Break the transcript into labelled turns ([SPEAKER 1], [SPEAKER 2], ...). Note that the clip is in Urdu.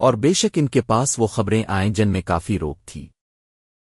[SPEAKER 1] اور بے شک ان کے پاس وہ خبریں آئیں جن میں کافی روک تھی۔